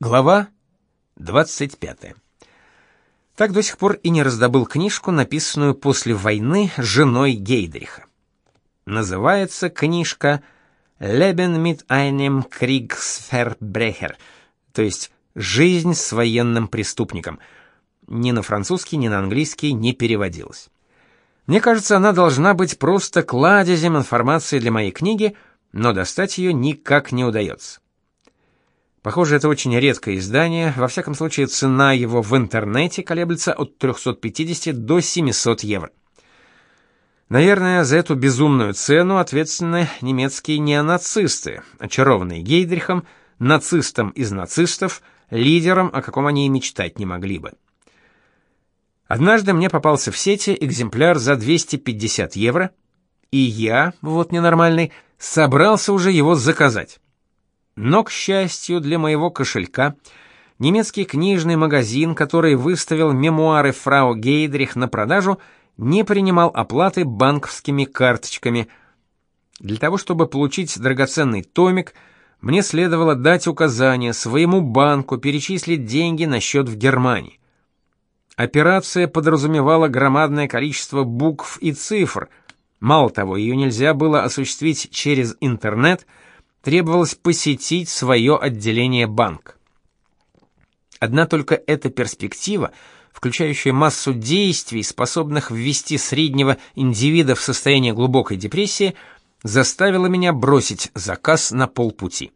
Глава 25. Так до сих пор и не раздобыл книжку, написанную после войны женой Гейдриха. Называется книжка «Leben mit einem Kriegsverbrecher», то есть «Жизнь с военным преступником». Ни на французский, ни на английский не переводилась. Мне кажется, она должна быть просто кладезем информации для моей книги, но достать ее никак не удается. Похоже, это очень редкое издание, во всяком случае цена его в интернете колеблется от 350 до 700 евро. Наверное, за эту безумную цену ответственны немецкие неонацисты, очарованные Гейдрихом, нацистом из нацистов, лидером, о каком они и мечтать не могли бы. Однажды мне попался в сети экземпляр за 250 евро, и я, вот ненормальный, собрался уже его заказать. Но, к счастью для моего кошелька, немецкий книжный магазин, который выставил мемуары фрау Гейдрих на продажу, не принимал оплаты банковскими карточками. Для того, чтобы получить драгоценный томик, мне следовало дать указание своему банку перечислить деньги на счет в Германии. Операция подразумевала громадное количество букв и цифр. Мало того, ее нельзя было осуществить через интернет – требовалось посетить свое отделение банк. Одна только эта перспектива, включающая массу действий, способных ввести среднего индивида в состояние глубокой депрессии, заставила меня бросить заказ на полпути.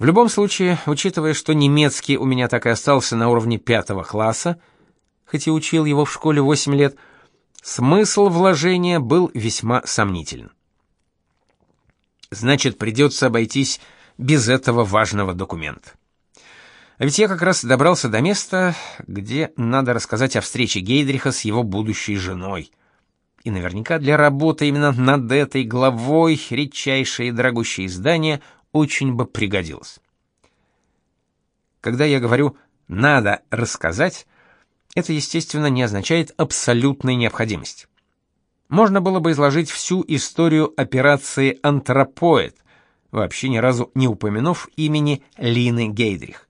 В любом случае, учитывая, что немецкий у меня так и остался на уровне пятого класса, хоть и учил его в школе 8 лет, смысл вложения был весьма сомнителен. Значит, придется обойтись без этого важного документа. А ведь я как раз добрался до места, где надо рассказать о встрече Гейдриха с его будущей женой. И наверняка для работы именно над этой главой редчайшее и дорогущее издание очень бы пригодилось. Когда я говорю «надо рассказать», это, естественно, не означает абсолютной необходимости можно было бы изложить всю историю операции «Антропоид», вообще ни разу не упомянув имени Лины Гейдрих.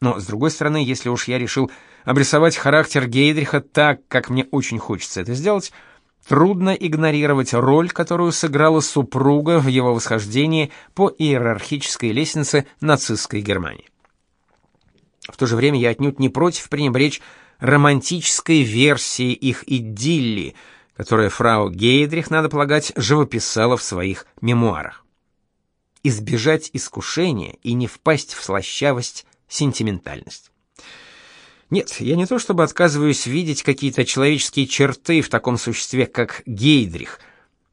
Но, с другой стороны, если уж я решил обрисовать характер Гейдриха так, как мне очень хочется это сделать, трудно игнорировать роль, которую сыграла супруга в его восхождении по иерархической лестнице нацистской Германии. В то же время я отнюдь не против пренебречь романтической версией их идиллии – которое фрау Гейдрих, надо полагать, живописала в своих мемуарах. Избежать искушения и не впасть в слащавость, сентиментальность. Нет, я не то чтобы отказываюсь видеть какие-то человеческие черты в таком существе, как Гейдрих.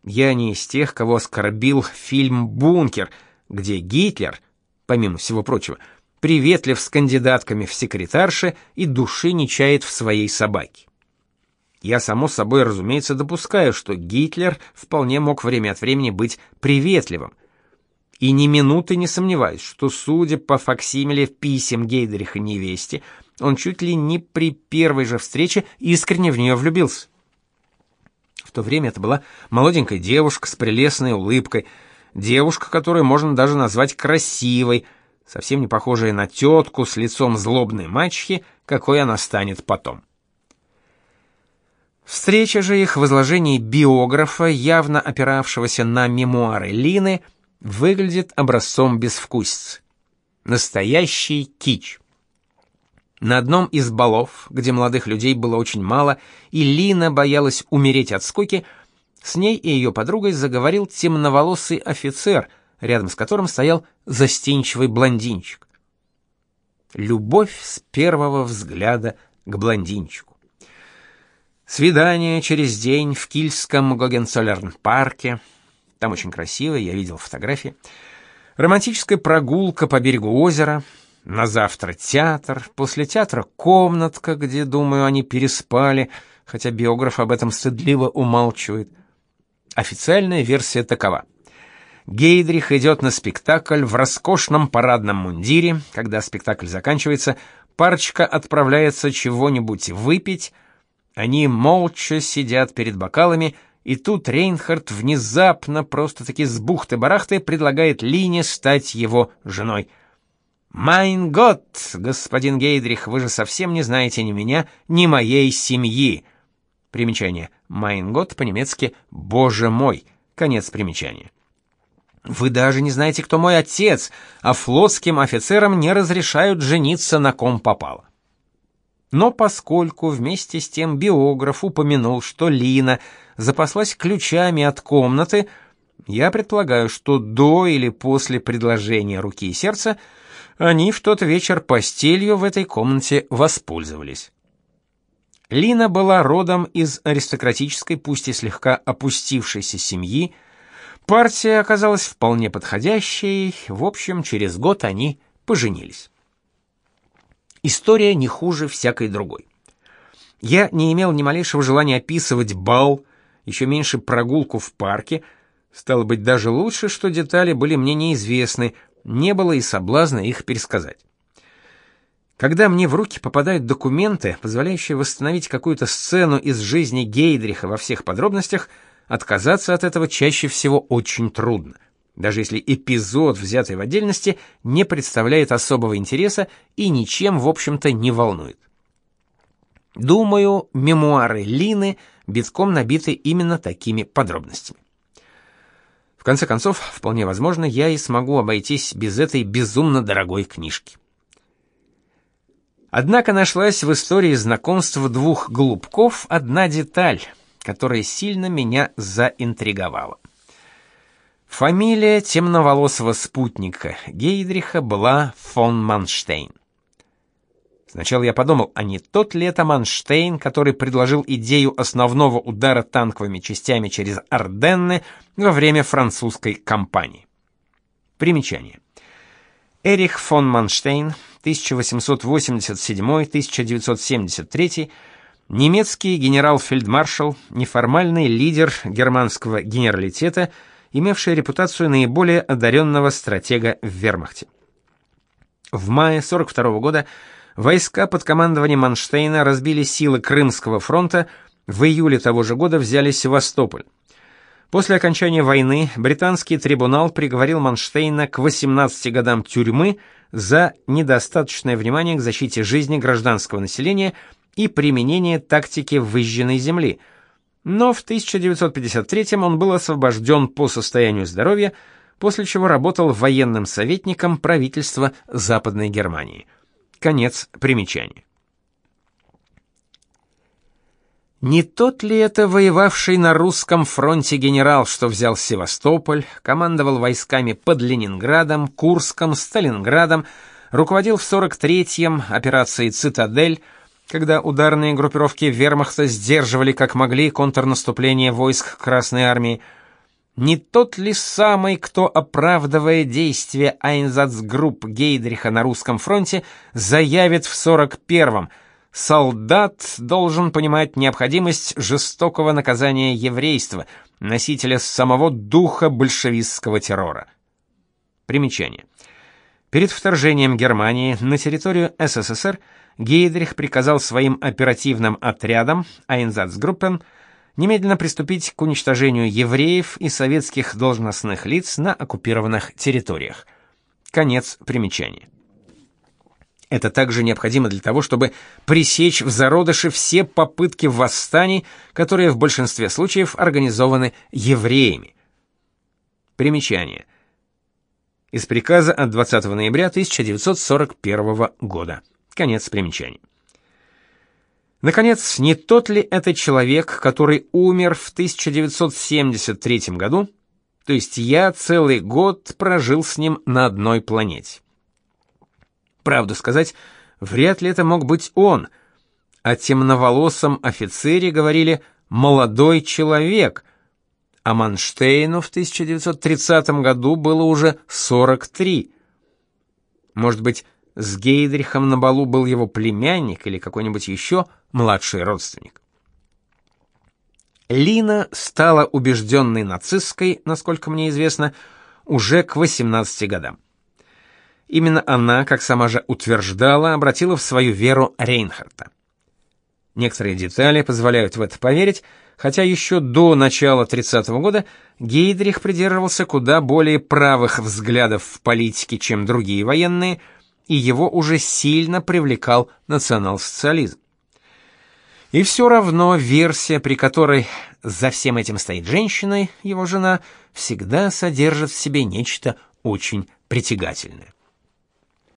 Я не из тех, кого оскорбил фильм «Бункер», где Гитлер, помимо всего прочего, приветлив с кандидатками в секретарши и души не чает в своей собаке. Я само собой, разумеется, допускаю, что Гитлер вполне мог время от времени быть приветливым. И ни минуты не сомневаюсь, что, судя по факсимиле писем Гейдриха невесте, он чуть ли не при первой же встрече искренне в нее влюбился. В то время это была молоденькая девушка с прелестной улыбкой, девушка, которую можно даже назвать красивой, совсем не похожая на тетку с лицом злобной мачехи, какой она станет потом. Встреча же их в изложении биографа, явно опиравшегося на мемуары Лины, выглядит образцом безвкусицы. Настоящий кич. На одном из балов, где молодых людей было очень мало, и Лина боялась умереть от скуки, с ней и ее подругой заговорил темноволосый офицер, рядом с которым стоял застенчивый блондинчик. Любовь с первого взгляда к блондинчику. Свидание через день в Кильском Гогенцоллерн-парке. Там очень красиво, я видел фотографии. Романтическая прогулка по берегу озера. На завтра театр, после театра комнатка, где, думаю, они переспали, хотя биограф об этом стыдливо умалчивает. Официальная версия такова. Гейдрих идет на спектакль в роскошном парадном мундире. Когда спектакль заканчивается, парочка отправляется чего-нибудь выпить, они молча сидят перед бокалами, и тут Рейнхард внезапно, просто-таки с бухты-барахты, предлагает Лине стать его женой. «Майн год, господин Гейдрих, вы же совсем не знаете ни меня, ни моей семьи». Примечание. «Майн год» по-немецки «Боже мой». Конец примечания. Вы даже не знаете, кто мой отец, а флотским офицерам не разрешают жениться на ком попало. Но поскольку вместе с тем биограф упомянул, что Лина запаслась ключами от комнаты, я предполагаю, что до или после предложения руки и сердца они в тот вечер постелью в этой комнате воспользовались. Лина была родом из аристократической, пусть и слегка опустившейся семьи. Партия оказалась вполне подходящей. В общем, через год они поженились. История не хуже всякой другой. Я не имел ни малейшего желания описывать бал, еще меньше прогулку в парке. Стало быть, даже лучше, что детали были мне неизвестны, не было и соблазна их пересказать. Когда мне в руки попадают документы, позволяющие восстановить какую-то сцену из жизни Гейдриха во всех подробностях, отказаться от этого чаще всего очень трудно, даже если эпизод, взятый в отдельности, не представляет особого интереса и ничем, в общем-то, не волнует. Думаю, мемуары Лины битком набиты именно такими подробностями. В конце концов, вполне возможно, я и смогу обойтись без этой безумно дорогой книжки. Однако нашлась в истории знакомства двух голубков одна деталь, которая сильно меня заинтриговала. Фамилия темноволосого спутника Гейдриха была фон Манштейн. Сначала я подумал, а не тот ли это Манштейн, который предложил идею основного удара танковыми частями через Арденны во время французской кампании. Примечание. Эрих фон Манштейн, 1887-1973, немецкий генерал-фельдмаршал, неформальный лидер германского генералитета, имевший репутацию наиболее одаренного стратега в Вермахте. В мае 42 -го года Войска под командованием Манштейна разбили силы Крымского фронта, в июле того же года взяли Севастополь. После окончания войны британский трибунал приговорил Манштейна к 18 годам тюрьмы за недостаточное внимание к защите жизни гражданского населения и применение тактики выжженной земли. Но в 1953 он был освобожден по состоянию здоровья, после чего работал военным советником правительства Западной Германии. Конец примечания. Не тот ли это воевавший на русском фронте генерал, что взял Севастополь, командовал войсками под Ленинградом, Курском, Сталинградом, руководил в 43-м операцией «Цитадель», когда ударные группировки вермахта сдерживали как могли контрнаступление войск Красной армии, не тот ли самый, кто, оправдывая действия Айнзацгрупп Гейдриха на русском фронте, заявит в 41-м «Солдат должен понимать необходимость жестокого наказания еврейства, носителя самого духа большевистского террора». Примечание. Перед вторжением Германии на территорию СССР Гейдрих приказал своим оперативным отрядам Айнзацгруппен немедленно приступить к уничтожению евреев и советских должностных лиц на оккупированных территориях. Конец примечания. Это также необходимо для того, чтобы пресечь в зародыше все попытки восстаний, которые в большинстве случаев организованы евреями. Примечание. Из приказа от 20 ноября 1941 года. Конец примечания. Наконец, не тот ли это человек, который умер в 1973 году? То есть я целый год прожил с ним на одной планете. Правду сказать, вряд ли это мог быть он. О темноволосом офицере говорили «молодой человек», а Манштейну в 1930 году было уже 43. Может быть, с Гейдрихом на балу был его племянник или какой-нибудь еще младший родственник. Лина стала убежденной нацисткой, насколько мне известно, уже к 18 годам. Именно она, как сама же утверждала, обратила в свою веру Рейнхарта. Некоторые детали позволяют в это поверить, хотя еще до начала 30-го года Гейдрих придерживался куда более правых взглядов в политике, чем другие военные – и его уже сильно привлекал национал-социализм. И все равно версия, при которой за всем этим стоит женщина, его жена, всегда содержит в себе нечто очень притягательное.